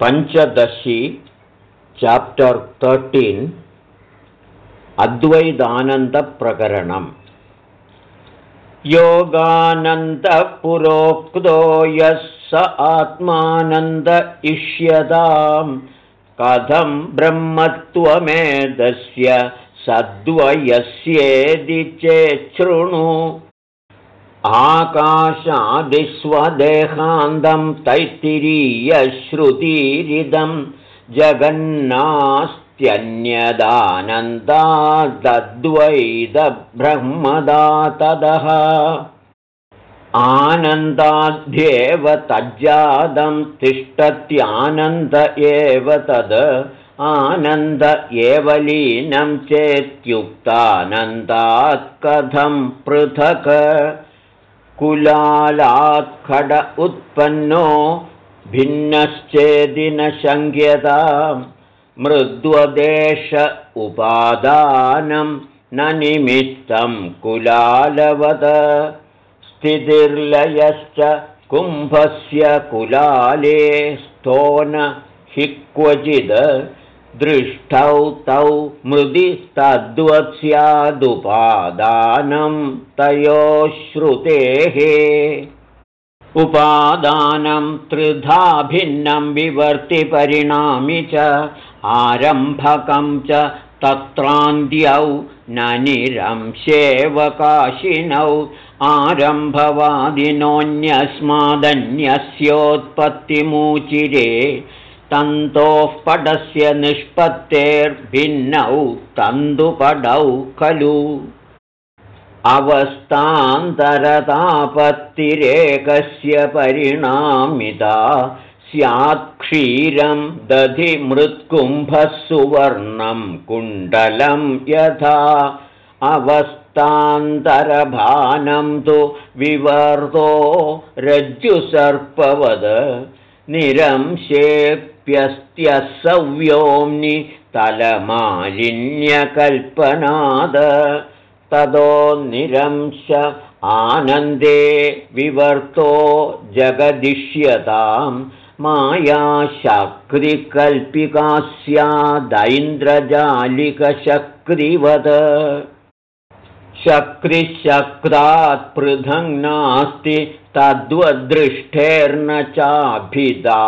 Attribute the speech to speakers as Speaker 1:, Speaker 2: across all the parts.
Speaker 1: Panchadashi chapter thirteen अद्वैतानन्दप्रकरणम्. योगानन्दपुरोक्तो यः स आत्मानन्द इष्यतां कथं ब्रह्मत्वमेदस्य सद्वयस्येदि चेच्छृणु आकाशादिस्वदेहान्तं तैत्तिरीयश्रुतिरिदं जगन्नास्त्यन्यदानन्दादद्वैतब्रह्मदा तदः आनन्दाध्येव तज्जातं तिष्ठत्यानन्द एव तद् आनन्द एव लीनं चेत्युक्तानन्दात् कथं पृथक् कुलालात्खड उत्पन्नो भिन्नश्चेदिनशङ्क्यता मृद्वदेश उपादानं न निमित्तं कुलालवद। स्थितिर्लयश्च कुम्भस्य कुलाले स्तो न हि क्वचिद् दृष्टौ तौ मृदि तद्वत्स्यादुपादानं तयोः श्रुतेः उपादानं त्रिधा भिन्नं विवर्तिपरिणामि च आरम्भकं च तत्रान्त्यौ न निरंशेवकाशिनौ आरम्भवादिनोऽन्यस्मादन्यस्योत्पत्तिमूचिरे तन्तोः पडस्य निष्पत्तेर्भिन्नौ तन्तुपडौ खलु। अवस्थान्तरतापत्तिरेकस्य परिणामिता स्यात्क्षीरं दधिमृत्कुम्भः सुवर्णं कुण्डलं यथा। अवस्थान्तरभानं तु विवर्तो रज्जुसर्पवद निरंशेऽप्यस्त्यसव्योम्नि तलमालिन्यकल्पनाद। ततो निरंश आनन्दे विवर्तो जगदिष्यतां। मायाशक्तिकल्पिका स्यादैन्द्रजालिकशक्तिवद शक्तिशक्तात् पृथङ् नास्ति तद्वदृष्टेर्न चाभिधा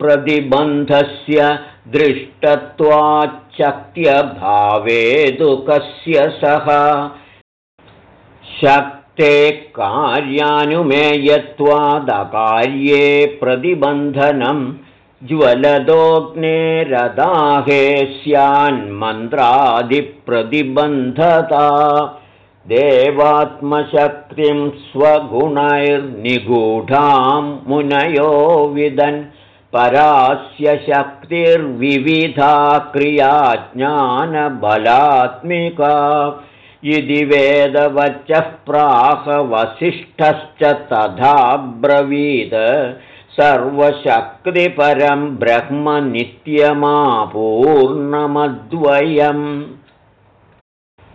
Speaker 1: प्रतिबन्धस्य दृष्टत्वाच्चक्त्यभावेदुकस्य सः। शक्ते कार्यानुमेयत्वादकार्ये प्रतिबन्धनं ज्वलदोऽग्नेरदाहे स्यान्मन्त्रादिप्रतिबन्धता। देवात्मशक्तिं स्वगुणैर्निगूढां मुनयो विदन् परास्य शक्तिर्विविधा क्रियाज्ञानबलात्मिका। यदि वेदवचः प्राहवसिष्ठश्च तथा ब्रवीद। सर्वशक्तिपरं ब्रह्मनित्यमापूर्णमद्वयम्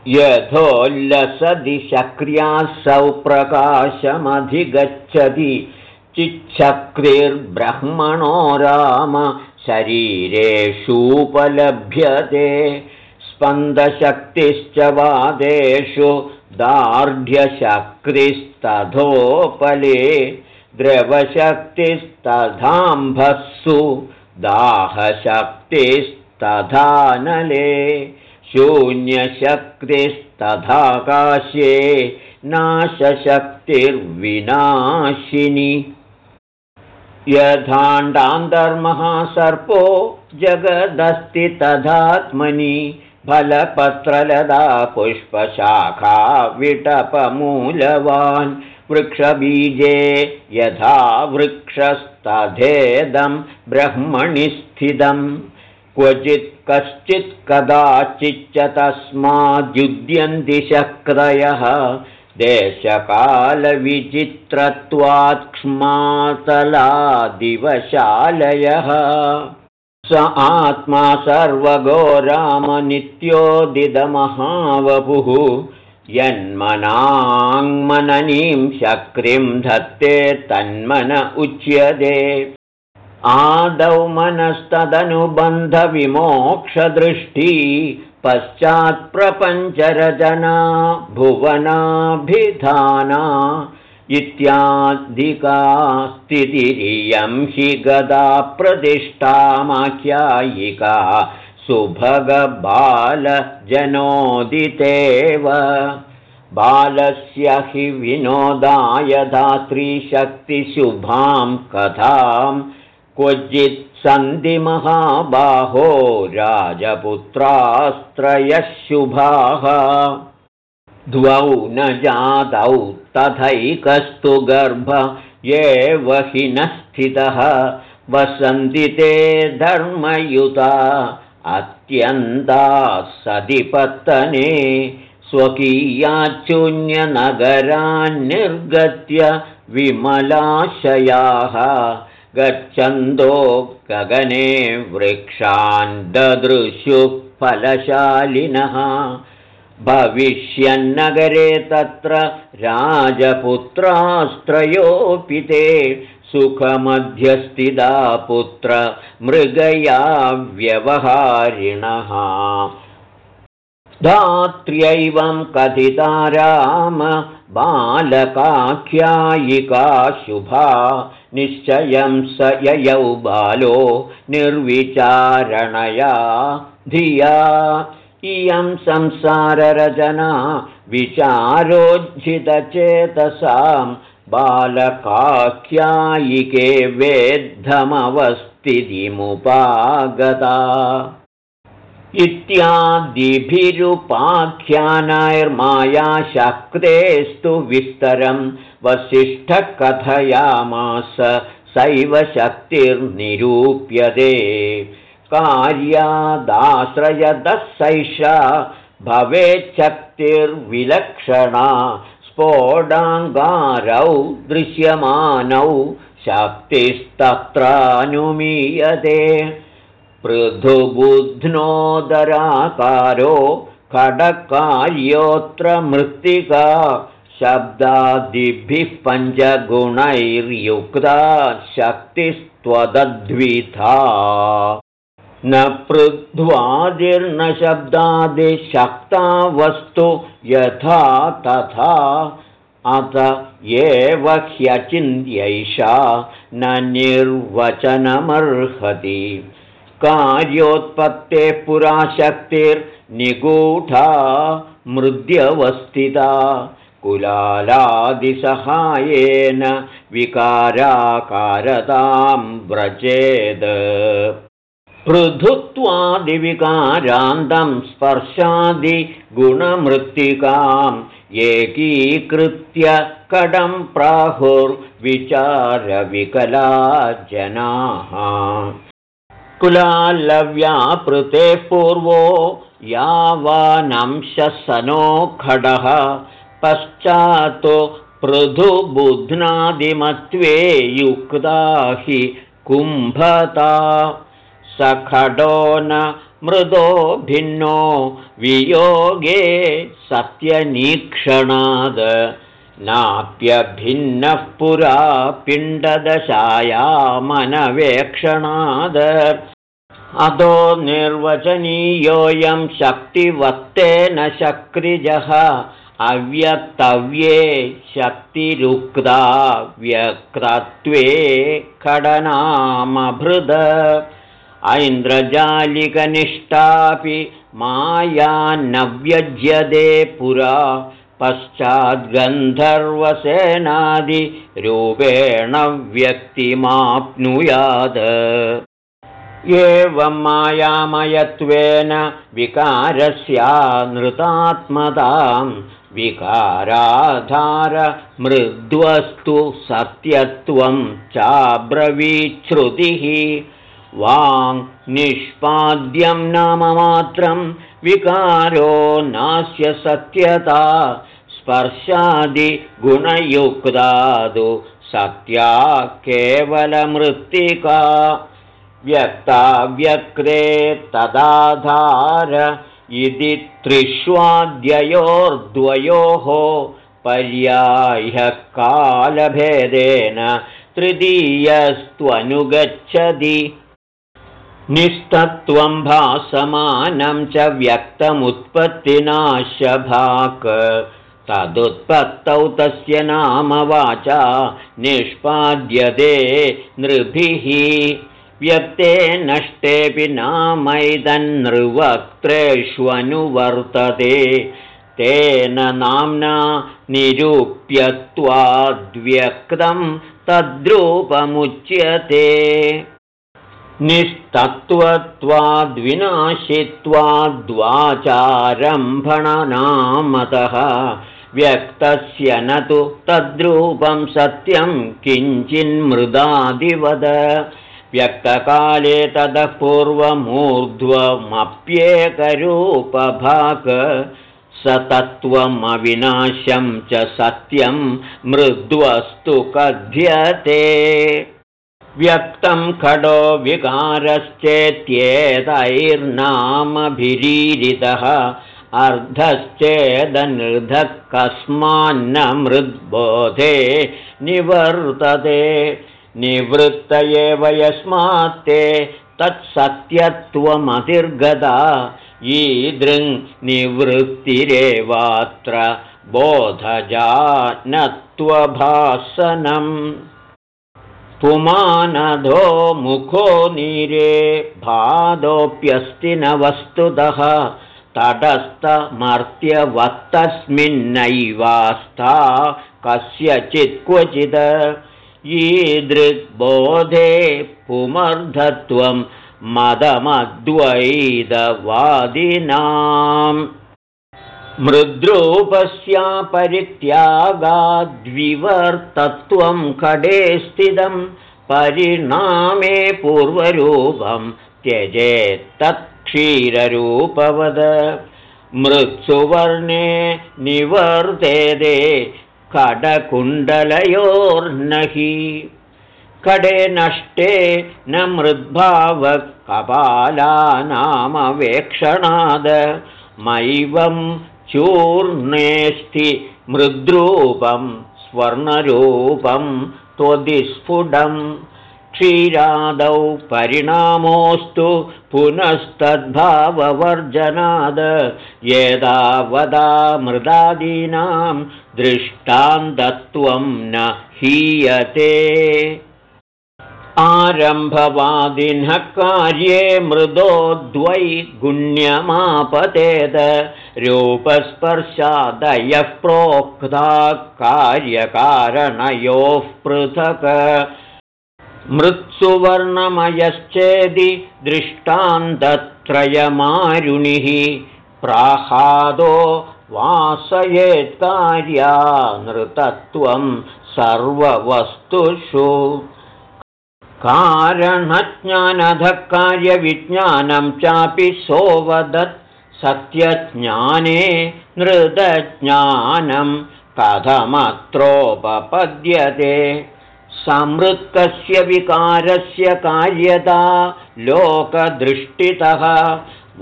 Speaker 1: यथोल्लसदि शक्र्यासौ प्रकाशमधिगच्छति चिच्छक्तिर्ब्रह्मणो राम शरीरेषूपलभ्यते स्पन्दशक्तिश्च वादेषु दार्ढ्यशक्तिस्तथोपले। द्रवशक्तिस्तथाम्भस्सु दाहशक्तिस्तथानले। शून्यशक्तिस्तथाकाशे नाशशक्तिर्विनाशिनि यथाण्डान्तर्महासर्पो जगदस्ति तथात्मनि फलपत्रलदा पुष्पशाखा विटपमूलवान् वृक्षबीजे यथा वृक्षस्तथेदं ब्रह्मणि स्थितम् क्वचित् कश्चित् कदाचिच्च तस्माद्युध्यन्ति शक्रयः देशकालविचित्रत्वात्क्ष्मातलादिवशालयः स आत्मा सर्वगो रामनित्योदिदमहावपुः यन्मनाङ्मननीं शक्रिं धत्ते तन्मन उच्यते। आदौ मनस्तदनुबन्धविमोक्षदृष्टि पश्चात्प्रपञ्चरजना भुवनाभिधाना इत्यादिका स्थितिरियं हि गदा प्रतिष्ठामाख्यायिका सुभगबालजनोदितेव। बालस्य हि विनोदाय धात्रीशक्तिशुभां कथां क्वचित् सन्धिमहाबाहो राजपुत्रास्त्रयः शुभाः द्वौ न जातौ तथैकस्तु गर्भ एव हि न स्थितः। वसन्ति ते धर्मयुता अत्यन्ता सदिपत्तने स्वकीयाच्युन्यनगरान्निर्गत्य विमलाशयाः गच्छन्दो गगने वृक्षान् ददृशुः फलशालिनः भविष्यन्नगरे तत्र राजपुत्रास्त्रयोऽपि ते सुखमध्यस्थिता पुत्र मृगया व्यवहारिणः धात्र्यैवं कथिता राम बालकाख्यायिका शुभा निश्चयं स ययौ बालो निर्विचारणया धिया। इयं संसाररचना विचारोज्झितचेतसां बालकाख्यायिके वेद्धमवस्थितिमुपागता इत्यादिभिरुपाख्यानैर्मायाशक्तेस्तु विस्तरं वसिष्ठः कथयामास सैव शक्तिर्निरूप्यते। कार्यादाश्रयदः सैषा भवेच्छक्तिर्विलक्षणा स्फोडाङ्गारौ दृश्यमानौ शक्तिस्तत्रानुमीयते पृथुबुध्नोदराकारो खडकार्योऽत्र मृत्तिका शब्दादिभिः पञ्चगुणैर्युक्ता शक्तिस्त्वदद्विधा। न पृथ्वादिर्न शब्दादिशक्ता वस्तु यथा तथा अत एव ह्यचिन्त्यैषा न निर्वचनमर्हति कार्योत्पत्तेः पुराशक्तिर्निगूढा मृद्यवस्थिता। कुलालादिसहायेन विकाराकारतां व्रजेद। पृथुत्वादिविकारान्तं स्पर्शादिगुणमृत्तिकाम् एकीकृत्य कडं प्राहुर्विचारविकला जनाः कुलालव्यापृते पूर्वो यावानंशसनो खडः। पश्चातो पृथुबुध्नादिमत्वे युक्ता हि कुम्भता। सखडो न मृदो भिन्नो वियोगे सत्यनीक्षणाद् नाप्यभिन्नः पुरा पिण्डदशायामनवेक्षणाद्। अधो निर्वचनीयोऽयं शक्तिवत्तेन शक्रिजः अव्यक्तव्ये शक्तिरुक्ता व्यक्तत्वे खडनामभृद। ऐन्द्रजालिकनिष्ठापि माया न व्यज्यते पुरा पश्चाद्गन्धर्वसेनादिरूपेण व्यक्तिमाप्नुयात्। एवं मायामयत्वेन विकारस्यानृतात्मतां विकाराधारमृद्वस्तु सत्यत्वं चाब्रवीच्छ्रुतिः। वाङ् निष्पाद्यं नाममात्रं विकारो नास्य सत्यता स्पर्शादिगुणयुक्तादु सत्या केवलमृत्तिका। व्यक्ताव्यक्ते तदाधार इति त्रिष्वाद्ययोर्द्वयोः पर्याह्यकालभेदेन तृतीयस्त्वनुगच्छति निस्तत्त्वं भासमानं च व्यक्तमुत्पत्तिनाशभाक्। तदुत्पत्तौ तस्य नाम वाचा निष्पाद्यते नृभिः। व्यक्ते नष्टेऽपि नामैदन्नृवक्त्रेष्वनुवर्तते तेन नाम्ना निरूप्यत्वाद्व्यक्तं तद्रूपमुच्यते निस्तत्त्वत्वाद्विनाशित्वाद्वाचारम्भणनामतः व्यक्तस्य न तु तद्रूपं सत्यं किञ्चिन्मृदादिवद। व्यक्तकाले ततः पूर्वमूर्ध्वमप्येकरूपभाग। स तत्त्वमविनाशं च सत्यं मृद्वस्तु कथ्यते व्यक्तं खडो विकारश्चेत्येतैर्नामभिरीरितः अर्धश्चेदनृधः कस्मान्न मृद्बोधे निवर्तते। निवृत्त एव यस्मात् ते तत्सत्यत्वमतिर्गता ईदृङ्निवृत्तिरेवात्र बोधजानत्वभासनम् पुमानधो मुखो नीरे भादोऽप्यस्ति न वस्तुतः तटस्थमर्त्यवत्तस्मिन्नैवास्था कस्यचित् क्वचित् ईदृग्बोधे पुमर्धत्वं मृद्रूपस्यापरित्यागाद्विवर्तत्वं खडे स्थितं परिणामे पूर्वरूपं त्यजेत्तत्क्षीररूपवद। मृत्सुवर्णे निवर्तेदे कडकुण्डलयोर्नहि कडे नष्टे न मृद्भावकपालानामवेक्षणाद। मैवं चूर्णेष्ठि मृद्रूपं स्वर्णरूपं त्वदिस्फुटम्। क्षीरादौ परिणामोऽस्तु पुनस्तद्भाववर्जनाद। यदावदा मृदादीनां दृष्टान्तत्वं न हीयते आरम्भवादिनः कार्ये मृदो द्वै गुण्यमापतेद रूपस्पर्शादयः प्रोक्ता कार्यकारणयोः पृथक्। मृत्सुवर्णमयश्चेदि दृष्टान्तत्रयमारुणिः। प्राहादो वासयेत्कार्या नृतत्वं सर्ववस्तुषु कारणज्ञानधकार्यविज्ञानं चापि सोवदत् सत्यज्ञाने नृतज्ञानं कथमत्रोपपद्यते। समृत्कस्य विकारस्य कार्यता लोकदृष्टितः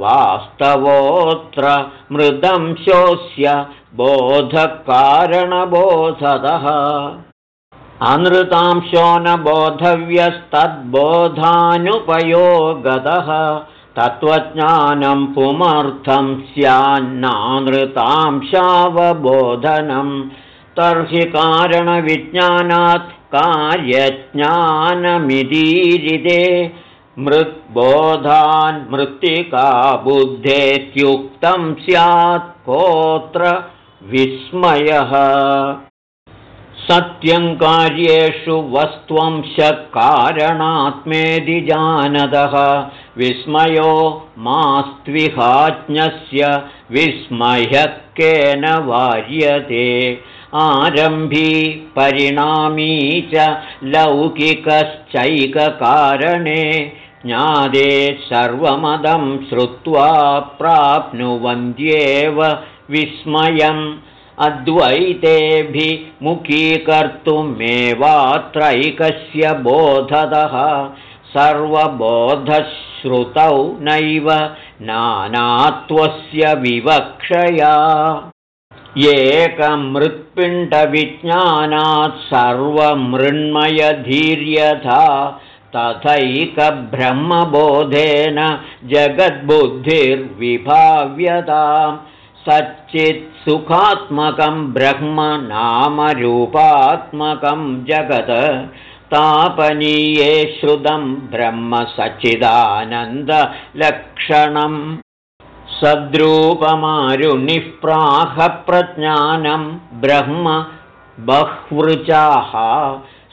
Speaker 1: वास्तवोऽत्र मृदंशोऽस्य बोधकारणबोधतः अनृतांशो न बोधव्यस्तद्बोधानुपयोगतः तत्त्वज्ञानं पुमर्थं स्यान्नानृतांशावबोधनं तर्हि कारणविज्ञानात् कार्यज्ञानमिदीरिते। मृत्बोधान्मृत्तिका बुद्धेत्युक्तं स्यात् कोऽत्र विस्मयः सत्यं कार्येषु वस्त्वंशकारणात्मेदि जानदः विस्मयो मास्त्विहाज्ञस्य विस्मयः केन वार्यते। आरम्भी परिणामी च लौकिकश्चैककारणे ज्ञादे सर्वमदं श्रुत्वा प्राप्नुवन्त्येव विस्मयम् अद्वैतेऽभिमुखीकर्तुमेवात्रैकस्य बोधतः सर्वबोधश्रुतौ नैव नानात्वस्य विवक्षया। एकमृत्पिण्डविज्ञानात् सर्वमृण्मयधीर्यथा तथैकब्रह्मबोधेन जगद्बुद्धिर्विभाव्यताम् सच्चित्सुखात्मकं ब्रह्म नामरूपात्मकं जगत् तापनीये श्रुतं ब्रह्म सच्चिदानन्दलक्षणम् सद्रूपमारुणिःप्राहप्रज्ञानं ब्रह्म बह्वृचाः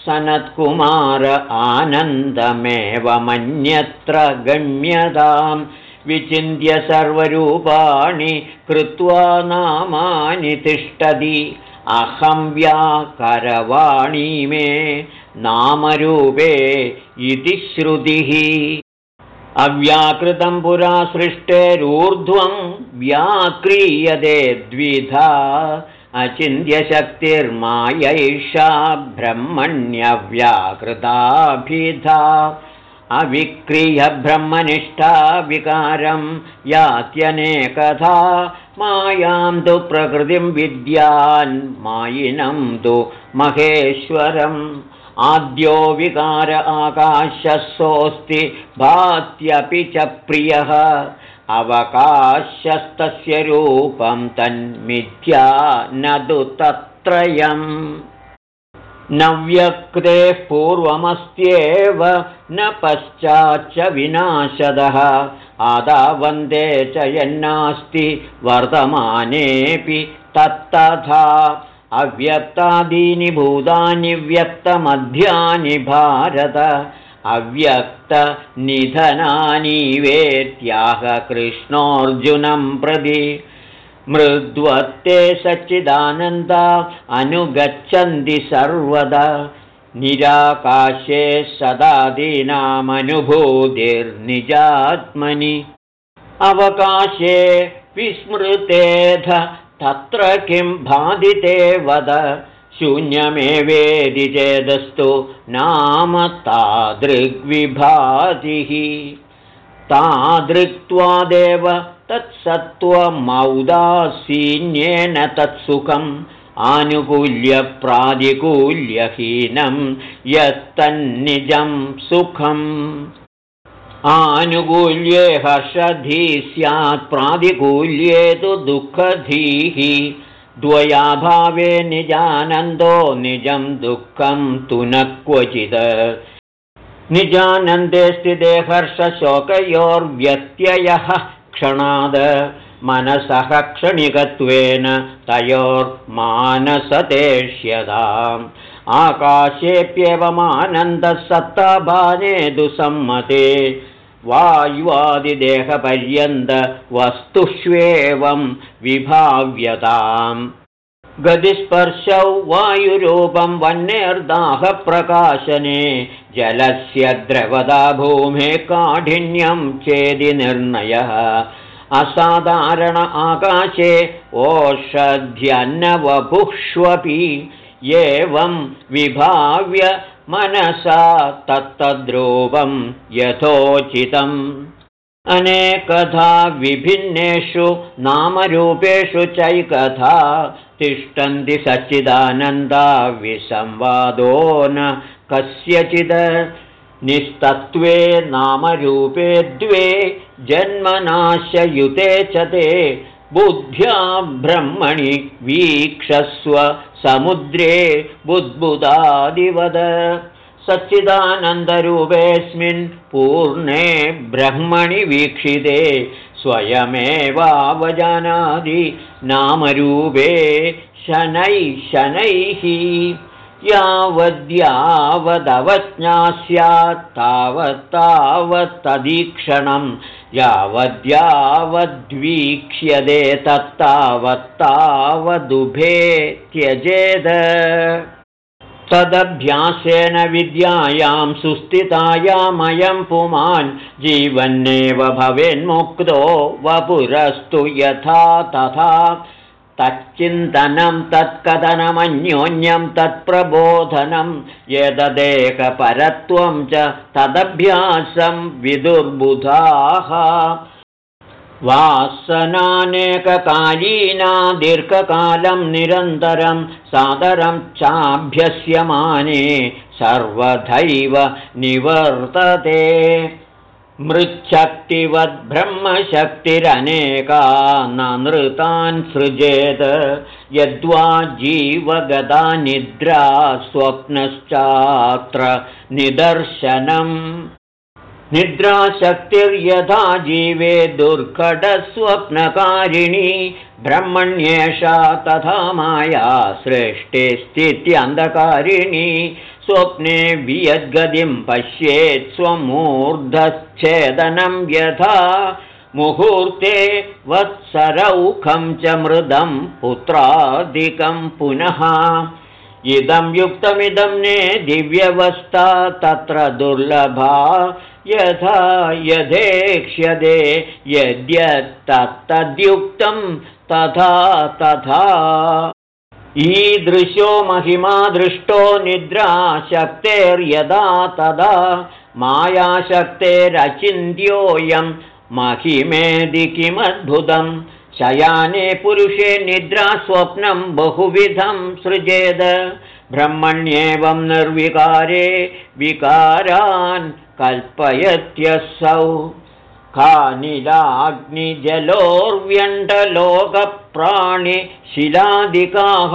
Speaker 1: सनत्कुमार आनन्दमेवमन्यत्र गम्यताम् विचिन्त्य सर्वरूपाणि कृत्वा नामानि तिष्ठति। अहं व्याकरवाणी मे नामरूपे इति श्रुतिः। अव्याकृतं पुरा सृष्टेरूर्ध्वं व्याक्रियते द्विधा। अचिन्त्यशक्तिर्मायैषा ब्रह्मण्यव्याकृताभिधा अविक्रियब्रह्मनिष्ठा विकारं यात्यनेकथा मायां तु प्रकृतिं विद्यान् मायिनं तु महेश्वरम्। आद्यो विकार आकाशस्सोऽस्ति भात्यपि च प्रियः। अवकाशस्तस्य रूपं तन्मिथ्या न तु तत्त्रयम् न व्यक्तेः पूर्वमस्त्येव न पश्चाच्च विनाशदः। आदावन्दे च यन्नास्ति वर्तमानेऽपि तत्तथा। अव्यक्तादीनि भूतानि व्यक्तमध्यानि भारत। अव्यक्तनिधनानि वेत्याह कृष्णोऽर्जुनं प्रति। मृद्वत्ते सच्चिदानन्दा अनुगच्छन्ति सर्वदा निराकाशे सदादीनामनुभूतिर्निजात्मनि अवकाशे विस्मृतेध तत्र किं बाधिते वद? शून्यमेवेदि चेदस्तु नाम तादृग्विभातिः तादृक्त्वादेव तत्सत्त्वमौदासीन्येन तत्सुखम् आनुकूल्यप्रातिकूल्यहीनं यत्तन्निजं सुखम्। आनुकूल्ये हर्षधी स्यात् प्रातिकूल्ये तु दुःखधीः द्वयाभावे निजानन्दो निजं दुःखं तु न क्वचित्। निजानन्दे स्थिते हर्षशोकयोर्व्यत्ययः क्षणाद मनसः क्षणिकत्वेन तयोर्मानसतेष्यताम् आकाशेऽप्येवमानन्दसत्ताभाने दुसम्मते वायुवादिदेहपर्यन्तवस्तुष्वेवं विभाव्यताम्। गतिस्पर्शौ वायुरूपं वह्नेर्दाहप्रकाशने जलस्य द्रवदा भूमेः काठिन्यं चेदि निर्णयः असाधारण आकाशे ओषध्यन्नवभुष्वपि एवं विभाव्य मनसा तत्तद्रूपं यथोचितम्। अनेकथा विभिन्नेषु नामरूपेषु चैकथा तिष्ठन्ति सच्चिदानन्दा विसंवादो न कस्यचित् निस्तत्त्वे नामरूपे द्वे जन्मनाशयुते च ते बुद्ध्या ब्रह्मणि वीक्षस्व समुद्रे बुद्बुदादिवद। सच्चिदानन्दरूपेऽस्मिन् पूर्णे ब्रह्मणि वीक्षिते स्वयमेवावजानादि नामरूपे शनैः शनैः। यावद्यावदवज्ञा तावत्तावत्तदीक्षणं यावद्यावद्वीक्ष्यते तत्तावत्तावदुभे त्यजेद। तदभ्यासेन विद्यायां सुस्थितायामयं पुमान् जीवन्नेव भवेन्मुक्तो वपुरस्तु यथा तथा तच्चिन्तनं तत्कथनमन्योन्यं तत्प्रबोधनं यददेकपरत्वं च तदभ्यासं विदुर्बुधाः। वासनानेककालीना दीर्घकालं निरन्तरं सादरं चाभ्यस्यमाने सर्वथैव निवर्तते मृच्छक्तिवद्ब्रह्मशक्तिरनेका न नृतान् सृजेत यद्वा जीवगदा निद्रा स्वप्नश्चात्र निदर्शनम्। निद्राशक्तिर्यथा जीवे दुर्घटस्वप्नकारिणी ब्रह्मण्येषा तथा माया सृष्टे स्थित्यन्धकारिणी स्वप्ने वियद्गतिं पश्येत् स्वमूर्धच्छेदनं यथा। मुहूर्ते वत्सरौखं च मृदं पुत्रादिकं पुनः। इदं युक्तमिदं ने दिव्यवस्था तत्र दुर्लभा। यथा यथेक्ष्यते यद्यत्तद्युक्तं तथा तथा ईदृशो महिमा दृष्टो निद्राशक्तेर्यदा तदा मायाशक्तेरचिन्त्योऽयं महिमेदि किमद्भुतं। शयाने पुरुषे निद्रास्वप्नं बहुविधं सृजेद। ब्रह्मण्येवं निर्विकारे विकारान् कल्पयत्यसौ कानिलाग्निजलोर्व्यण्डलोकप्राणिशिलादिकाः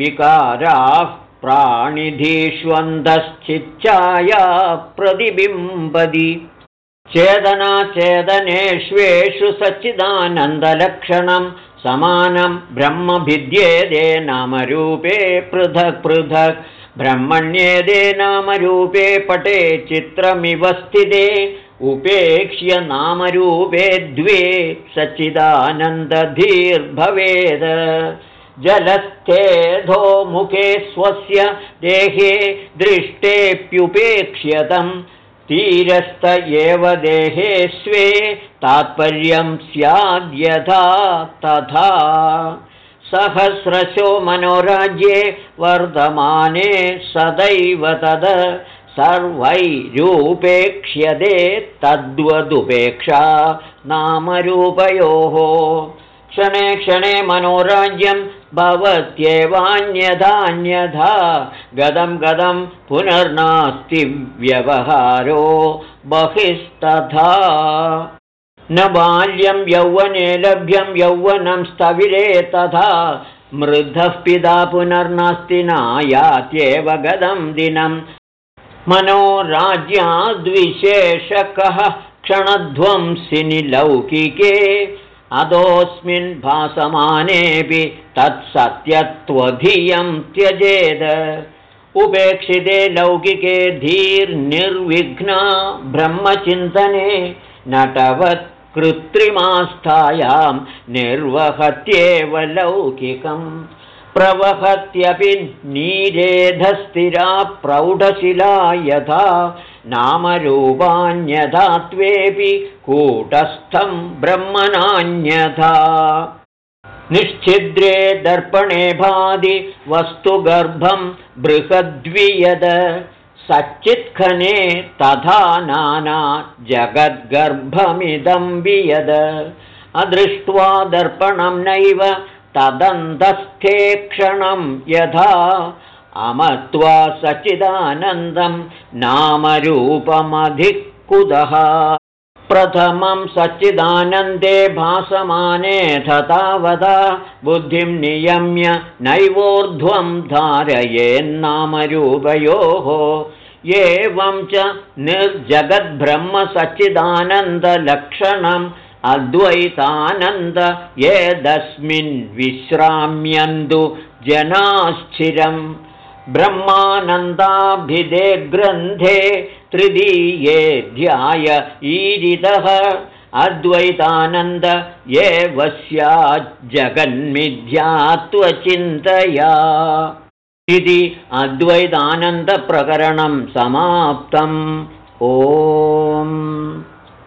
Speaker 1: विकाराः प्राणिधीष्वन्दश्चिच्चाया प्रतिबिम्बदि चेदनाचेदनेष्वेषु सच्चिदानन्दलक्षणं समानं ब्रह्मभिद्येदे नामरूपे पृथक् पृथक् ब्रह्मण्येदे नामरूपे पटे चित्रमिव स्थिते उपेक्ष्य नामरूपे द्वे सच्चिदानन्दधीर्भवेद। जलस्थेधो मुखे स्वस्य देहे दृष्टेऽप्युपेक्ष्यतं तीरस्थ एव देहे स्वे तात्पर्यं स्याद्यथा तथा। सहस्रशो मनोराज्ये वर्धमाने सदैव तद सर्वैरूपेक्ष्यते तद्वदुपेक्षा नामरूपयोः। क्षणे क्षणे मनोराज्यं भवत्येवान्यथान्यथा गदं गदं पुनर्नास्ति व्यवहारो बहिस्तथा। न बाल्यं यौवने लभ्यं यौवनं स्थविरे तथा मृद्धः पिता पुनर्नास्ति नायात्येव गदं दिनम् मनोराज्याद्विशेषकः क्षणध्वंसिनि लौकिके अधोऽस्मिन् भासमानेऽपि तत्सत्यत्वधियं त्यजेद। उपेक्षिते लौकिके धीर्निर्विघ्ना ब्रह्मचिन्तने नटवत् कृत्रिमास्थायां निर्वहत्येव लौकिकम् प्रवहत्यपि नीरेधस्थिरा प्रौढशिला यथा नामरूपान्यथात्वेऽपि कूटस्थं ब्रह्मणान्यथा निश्चिद्रे दर्पणे भादि वस्तुगर्भं बृहद्वियद। सच्चित्खने तथा नाना जगद्गर्भमिदं वियद। अदृष्ट्वा दर्पणं नैव तदन्तस्थे क्षणं यथा अमत्वा सच्चिदानन्दं नामरूपमधिकुदः प्रथमं सच्चिदानन्दे भासमाने तावदा बुद्धिं नियम्य नैवोर्ध्वं धारयेन्नामरूपयोः एवं च निर्जगद्ब्रह्मसच्चिदानन्दलक्षणम् अद्वैतानन्द येदस्मिन् विश्राम्यन्तु जनाश्चिरम् ब्रह्मानन्दाभिधे ग्रन्थे तृतीये ध्याय ईरितः अद्वैतानन्द एव स्याज्जगन्मिथ्यात्वचिन्तया इति अद्वैतानन्दप्रकरणं समाप्तम्। ओम्